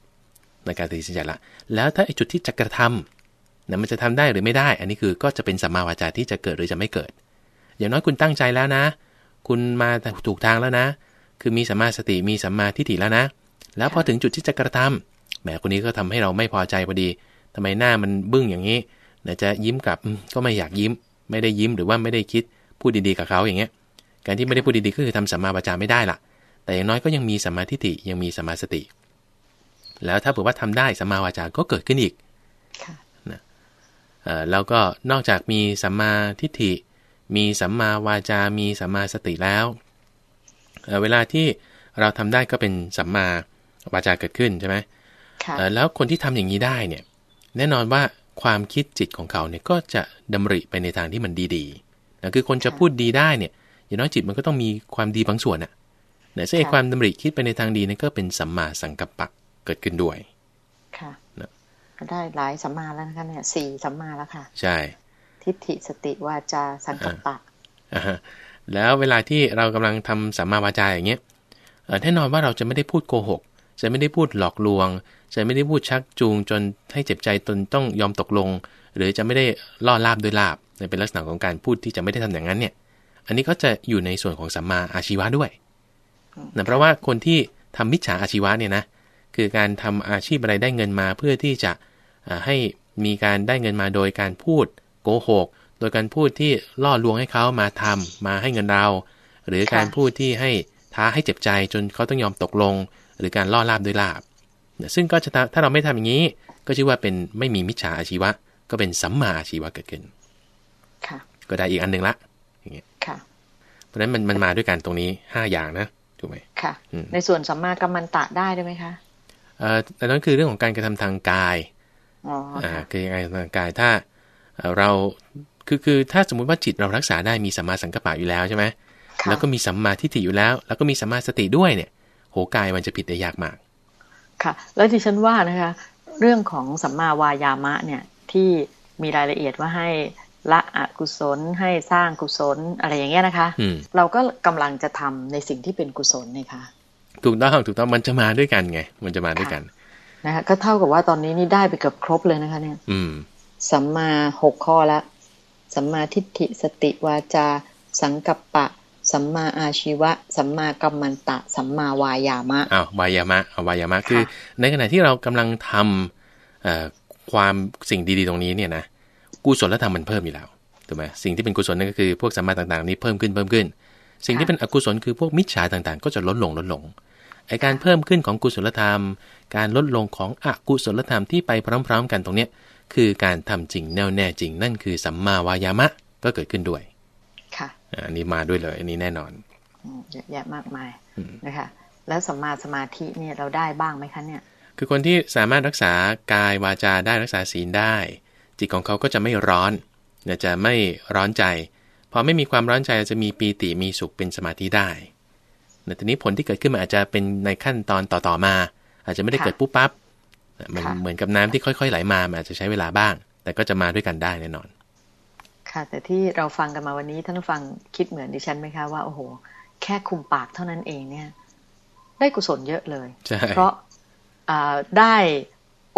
ในการตัดสินใจละ แล้วถ้าไอจุดที่จะกระทำนะมันจะทำได้หรือไม่ได้ อันนี้คือก็จะเป็นสัมมาวาจาที่จะเกิดหรือจะไม่เกิด อย่างน้อยคุณตั้งใจแล้วนะ คุณมาถูกทางแล้วนะ คือมีสัมมาสติมีสัมมาทิฏฐิแล้วนะ แล้วพอถึงจุดที่จะกระทำ แหมคนนี้ก็ทำให้เราไม่พอใจพอดีทำไมหน้ามันบึ้งอย่างนี้เดี๋ยวจะยิ้มกลับก็ไม่อยากยิ้ม ไม่ได้ยิ้มหรือว่าไม่ได้คิดพูดดีๆกับเขาอย่างเงี้ย การที่ไม่ได้พูดดีๆก็คือทำสัมมาวาจาไม่ได้ล่ะ แต่อย่างน้อยก็ยังมีสมาธิิยังมีสมาสติ แล้วถ้าเผื่อว่าทำได้สมาวาจาก็เกิดขึ้นอีกนะแล้วก็นอกจากมีสัมมาทิฏฐิ มีสัมมาวาจา มีสัมมาสติแล้วเวลาที่เราทำได้ก็เป็นสัมมาวาจาเกิดขึ้นใช่ไหม แล้วคนที่ทำอย่างนี้ได้เนี่ย แน่นอนว่าความคิดจิตของเขาเนี่ยก็จะดำริไปในทางที่มันดีๆนะคือคนจะพูดดีได้เนี่ย อย่างน้อยจิตมันก็ต้องมีความดีบางส่วนอะนะซึ่งความดำริคิดไปในทางดีนั่นก็เป็นสัมมาสังกัปปะเกิดขึ้นด้วย ค่ะนะก็ได้หลายสัมมาแล้วนะคะเนี่ยสี่สัมมาแล้วค่ะ ใช่ ทิฏฐิสติวาจาสังกัปปะแล้วเวลาที่เรากำลังทำสัมมาวาจาอย่างเงี้ยแน่นอนว่าเราจะไม่ได้พูดโกหก จะไม่ได้พูดหลอกลวง จะไม่ได้พูดชักจูงจนให้เจ็บใจตนต้องยอมตกลง หรือจะไม่ได้ล่อลาบด้วยลาบเป็นลักษณะของการพูดที่จะไม่ได้ทำอย่างนั้นเนี่ย อันนี้ก็จะอยู่ในส่วนของสัมมาอาชีวะด้วยนะเพราะว่าคนที่ทำมิจฉาอาชีวะเนี่ยนะคือการทำอาชีพอะไรได้เงินมาเพื่อที่จะให้มีการได้เงินมาโดยการพูดโกหก โดยการพูดที่ล่อลวงให้เขามาทำมาให้เงินเรา หรือการพูดที่ให้ท้าให้เจ็บใจจนเขาต้องยอมตกลง หรือการล่อลาบด้วยลาบ ซึ่งก็จะถ้าเราไม่ทำอย่างนี้ ก็ชื่อว่าเป็นไม่มีมิจฉาอาชีวะ ก็เป็นสัมมาอาชีวะเกิดขึ้นก็ได้อีกอันหนึ่งละอย่างเงี้ยเพราะฉะนั้นมันมันมาด้วยกันตรงนี้ห้าอย่างนะถูกไหมค่ะ ในส่วนสัมมากัมมันตะได้ได้ไหมคะเอ่อแต่นั้นคือเรื่องของการกระทำทางกายอ๋ออ่าคือยังไงทางกายถ้าเราคือคือถ้าสมมุติว่าจิตเรารักษาได้มีสัมมาสังกัปปะอยู่แล้วใช่ไหมแล้วก็มีสัมมาทิฏฐิอยู่แล้ว แล้วก็มีสัมมาสติด้วยเนี่ย โหกายมันจะผิดได้ยากมาก ค่ะ แล้วที่ฉันว่านะคะ เรื่องของสัมมาวายามะเนี่ยที่มีรายละเอียดว่าให้ละอกุศลให้สร้างกุศลอะไรอย่างเงี้ยนะคะ เราก็กำลังจะทำในสิ่งที่เป็นกุศลนี่ค่ะถูกต้องถูกต้องมันจะมาด้วยกันไง มันจะมาด้วยกันนะคะก็เท่ากับว่าตอนนี้นี่ได้ไปเกือบครบเลยนะคะ เนี่ย อืมสัมมาหกข้อละสัมมาทิฏฐิสติวาจา สังกัปปะ สัมมาอาชีวะ สัมมากัมมันตะ สัมมาวายามะอ้าววายามะวายามะคือ ในขณะที่เรากำลังทำความสิ่งดีๆตรงนี้เนี่ยนะกุศลธรรมมันเพิ่มอยู่แล้วถูกไหมสิ่งที่เป็นกุศลนั่นก็คือพวกสัมมาต่างๆ นี้เพิ่มขึ้นเพิ่มขึ้น สิ่งที่เป็นอกุศลคือพวกมิจฉาต่างๆ ก็จะลดลงลดลงไอการเพิ่มขึ้นของกุศลธรรม การลดลงของอกุศลธรรมที่ไปพร้อม ๆ กันตรงเนี้ยคือการทำจริงแน่วแน่จริงนั่นคือสัมมาวายามะก็เกิดขึ้นด้วยค่ะ อันนี้มาด้วยเลย อันนี้แน่นอนเยอะแยะมากมายนะคะ แล้วสัมมาสมาธิเนี่ยเราได้บ้างไหมคะเนี่ย คือคนที่สามารถรักษากายวาจาได้รักษาศีลได้ จิตของเขาก็จะไม่ร้อนจะไม่ร้อนใจพอไม่มีความร้อนใจจะมีปีติมีสุขเป็นสมาธิได้แต่ทีนี้ผลที่เกิดขึ้นมันอาจจะเป็นในขั้นตอนต่อๆมา อาจจะไม่ได้เกิดปุ๊บปั๊บมันเหมือนกับน้ำที่ค่อยๆไหลมามันอาจจะใช้เวลาบ้าง แต่ก็จะมาด้วยกันได้แน่นอน ค่ะ แต่ที่เราฟังกันมาวันนี้ท่านผู้ฟังคิดเหมือนดิฉันไหมคะว่าโอ้โห แค่คุมปากเท่านั้นเองเนี่ย ได้กุศลเยอะเลย เพราะได้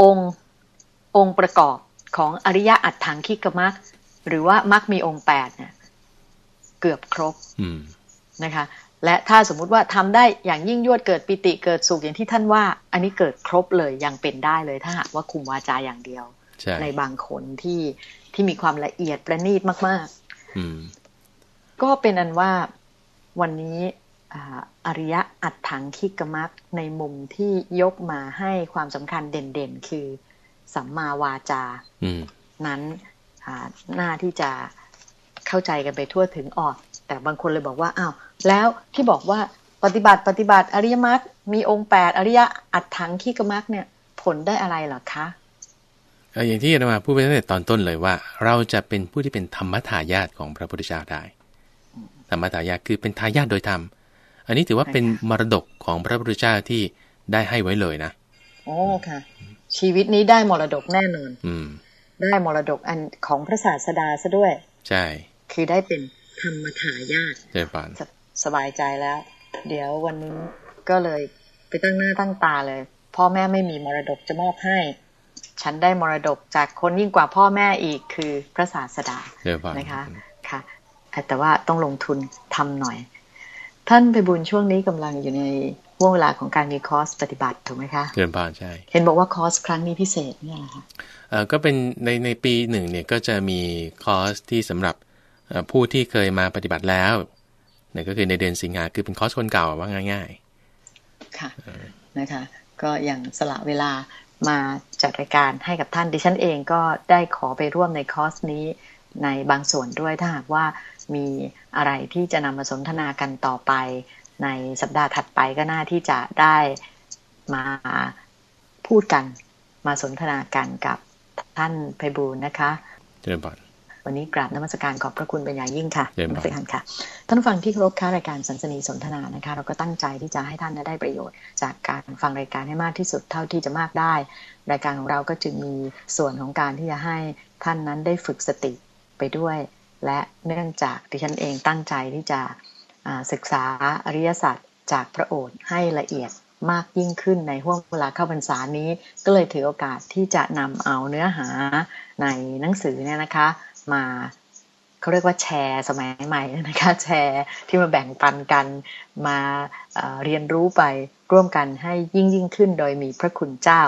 องค์องค์ประกอบของอริยะอัตถังคิกมักหรือว่ามักมีองค์แปดเนี่ยเกือบครบนะคะ และถ้าสมมุติว่าทำได้อย่างยิ่งยวดเกิดปิติเกิดสุขอย่างที่ท่านว่า อันนี้เกิดครบเลยยังเป็นได้เลยถ้าหากว่าคุมวาจาอย่างเดียว ใในบางคนที่ที่มีความละเอียดประณีตมาก ๆ ก็เป็นอันว่าวันนี้อริยะอัตถังคิกมักในมุมที่ยกมาให้ความสำคัญเด่น ๆ คือสัมมาวาจา นั้นหน้าที่จะเข้าใจกันไปทั่วถึงออก แต่บางคนเลยบอกว่าอ้าวแล้วที่บอกว่าปฏิบัติปฏิบัติอริยมรรคมีองค์แปดอริยะอัตถังขี้กมรรคเนี่ย ผลได้อะไรหรอคะ อย่างที่อามาพูดไปตั้งแต่ตอนต้นเลยว่า เราจะเป็นผู้ที่เป็นธรรมทายาทของพระพุทธเจ้าได้ ธรรมทายาทคือเป็นทายาทโดยธรรม อันนี้ถือว่าเป็นมรดกของพระพุทธเจ้าที่ได้ให้ไว้เลยนะโอ้ค่ะ ชีวิตนี้ได้มรดกแน่นอน อืม ได้มรดกอันของพระศาสดาซะด้วย ใช่ คือได้เป็นธรรมถายาทใช่ฝันสบายใจแล้ว เดี๋ยววันนี้ก็เลยไปตั้งหน้าตั้งตาเลย พ่อแม่ไม่มีมรดกจะมอบให้ ฉันได้มรดกจากคนยิ่งกว่าพ่อแม่อีกคือพระศาสดานะคะค่ะ แต่ว่าต้องลงทุนทำหน่อย ท่านไปบุญช่วงนี้กำลังอยู่ในห้วงเวลาของการมีคอร์สปฏิบัติถูกไหมคะเรียนผ่านใช่ เห็นบอกว่าคอร์สครั้งนี้พิเศษเนี่ยนะคะก็เป็นในในปีหนึ่งเนี่ยก็จะมีคอร์สที่สำหรับผู้ที่เคยมาปฏิบัติแล้วนี่ก็คือในเดือนสิงหาคือเป็นคอร์สคนเก่าว่าง่าย ๆ ค่ะนะคะ ก็อย่างสละเวลา มาจัดรายการให้กับท่านดิฉันเองก็ได้ขอไปร่วมในคอร์สนี้ในบางส่วนด้วยถ้าหากว่ามีอะไรที่จะนำมาสนทนากันต่อไป ในสัปดาห์ถัดไปก็น่าที่จะได้มาพูดกันมาสนทนากันกับท่านไพบูลนะคะ เจริญพร วันนี้กราบนมัสการขอบพระคุณเป็นอย่างยิ่งค่ะนมัสการค่ะ ท่านฟังที่เคารพค่ะรายการสันสนีสนทนานะคะ เราก็ตั้งใจที่จะให้ท่านได้ประโยชน์ จากการฟังรายการให้มากที่สุดเท่าที่จะมากได้ รายการของเราก็จึงมีส่วนของการที่จะให้ท่านนั้นได้ฝึกสติไปด้วย และเนื่องจากดิฉันเองตั้งใจที่จะศึกษาอริยสัจจากพระโอษฐ์ให้ละเอียดมากยิ่งขึ้นในห่วงเวลาเข้าพรรษานี้ ก็เลยถือโอกาสที่จะนำเอาเนื้อหาในหนังสือเนี่ยนะคะ มาเขาเรียกว่าแชร์สมัยใหม่นะคะแชร์ที่มาแบ่งปันกันมาเเรียนรู้ไปร่วมกันให้ยิ่งยิ่งขึ้นโดยมีพระคุณเจ้า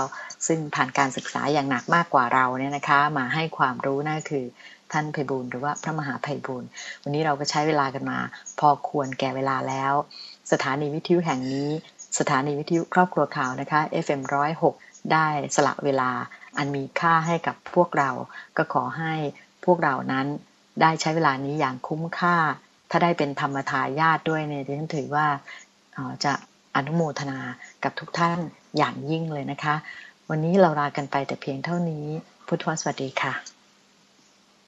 ซึ่งผ่านการศึกษาอย่างหนักมากกว่าเราเนี่ยนะคะ มาให้ความรู้นั่นคือท่านไพบูลหรือว่าพระมหาไพบูลวันนี้เราก็ใช้เวลากันมา พอควรแก่เวลาแล้ว สถานีวิทยุแห่งนี้ สถานีวิทยุครอบครัวข่าวนะคะ FM106 ได้สละเวลาอันมีค่าให้กับพวกเราก็ขอให้ พวกเรานั้นได้ใช้เวลานี้อย่างคุ้มค่า ถ้าได้เป็นธรรมทายาทด้วยเนี่ยดิฉันถือว่าจะอนุโมทนากับทุกท่านอย่างยิ่งเลยนะคะ วันนี้เราลากันไปแต่เพียงเท่านี้ พุทธวสวัสดีค่ะ